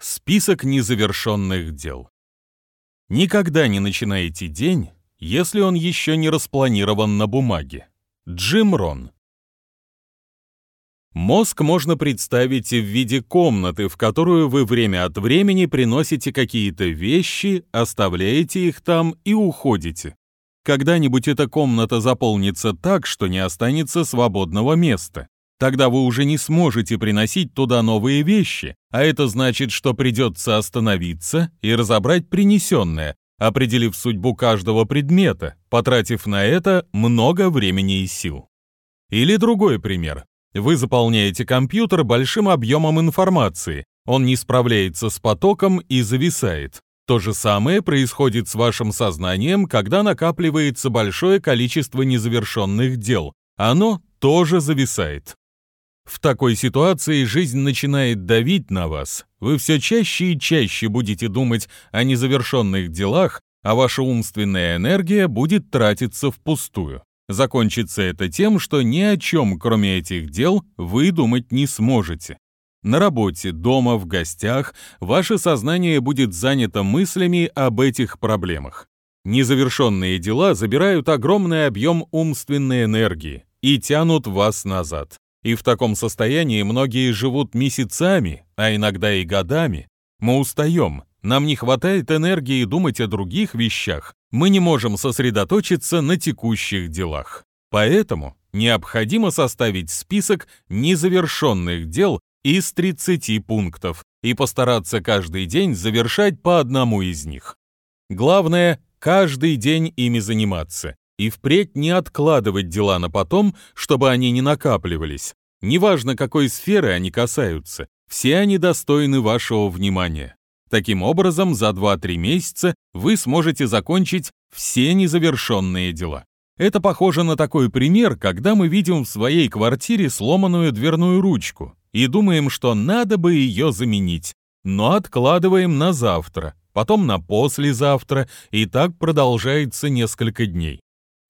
Список незавершенных дел. Никогда не начинайте день, если он еще не распланирован на бумаге. Джим Рон. Мозг можно представить в виде комнаты, в которую вы время от времени приносите какие-то вещи, оставляете их там и уходите. Когда-нибудь эта комната заполнится так, что не останется свободного места. Тогда вы уже не сможете приносить туда новые вещи, а это значит, что придется остановиться и разобрать принесенное, определив судьбу каждого предмета, потратив на это много времени и сил. Или другой пример. Вы заполняете компьютер большим объемом информации, он не справляется с потоком и зависает. То же самое происходит с вашим сознанием, когда накапливается большое количество незавершенных дел. Оно тоже зависает. В такой ситуации жизнь начинает давить на вас. Вы все чаще и чаще будете думать о незавершенных делах, а ваша умственная энергия будет тратиться впустую. Закончится это тем, что ни о чем, кроме этих дел, вы думать не сможете. На работе, дома, в гостях ваше сознание будет занято мыслями об этих проблемах. Незавершенные дела забирают огромный объем умственной энергии и тянут вас назад. И в таком состоянии многие живут месяцами, а иногда и годами. Мы устаем, нам не хватает энергии думать о других вещах, мы не можем сосредоточиться на текущих делах. Поэтому необходимо составить список незавершенных дел из 30 пунктов и постараться каждый день завершать по одному из них. Главное, каждый день ими заниматься и впредь не откладывать дела на потом, чтобы они не накапливались. Неважно, какой сферы они касаются, все они достойны вашего внимания. Таким образом, за 2-3 месяца вы сможете закончить все незавершенные дела. Это похоже на такой пример, когда мы видим в своей квартире сломанную дверную ручку и думаем, что надо бы ее заменить, но откладываем на завтра, потом на послезавтра, и так продолжается несколько дней.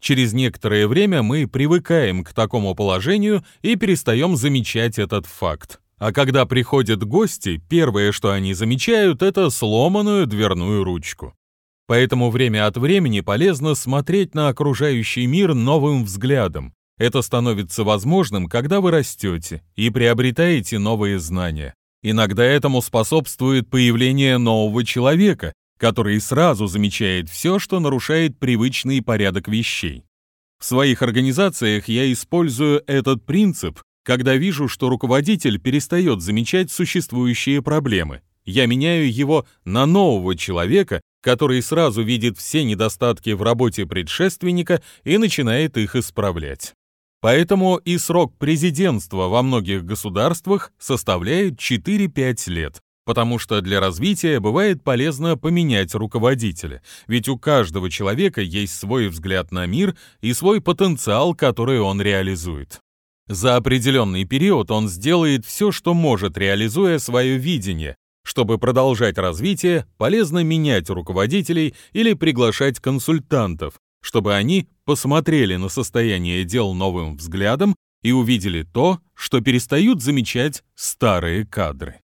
Через некоторое время мы привыкаем к такому положению и перестаем замечать этот факт. А когда приходят гости, первое, что они замечают, это сломанную дверную ручку. Поэтому время от времени полезно смотреть на окружающий мир новым взглядом. Это становится возможным, когда вы растете и приобретаете новые знания. Иногда этому способствует появление нового человека, который сразу замечает все, что нарушает привычный порядок вещей. В своих организациях я использую этот принцип, когда вижу, что руководитель перестает замечать существующие проблемы. Я меняю его на нового человека, который сразу видит все недостатки в работе предшественника и начинает их исправлять. Поэтому и срок президентства во многих государствах составляет 4-5 лет, потому что для развития бывает полезно поменять руководителя, ведь у каждого человека есть свой взгляд на мир и свой потенциал, который он реализует. За определенный период он сделает все, что может, реализуя свое видение. Чтобы продолжать развитие, полезно менять руководителей или приглашать консультантов, чтобы они посмотрели на состояние дел новым взглядом и увидели то, что перестают замечать старые кадры.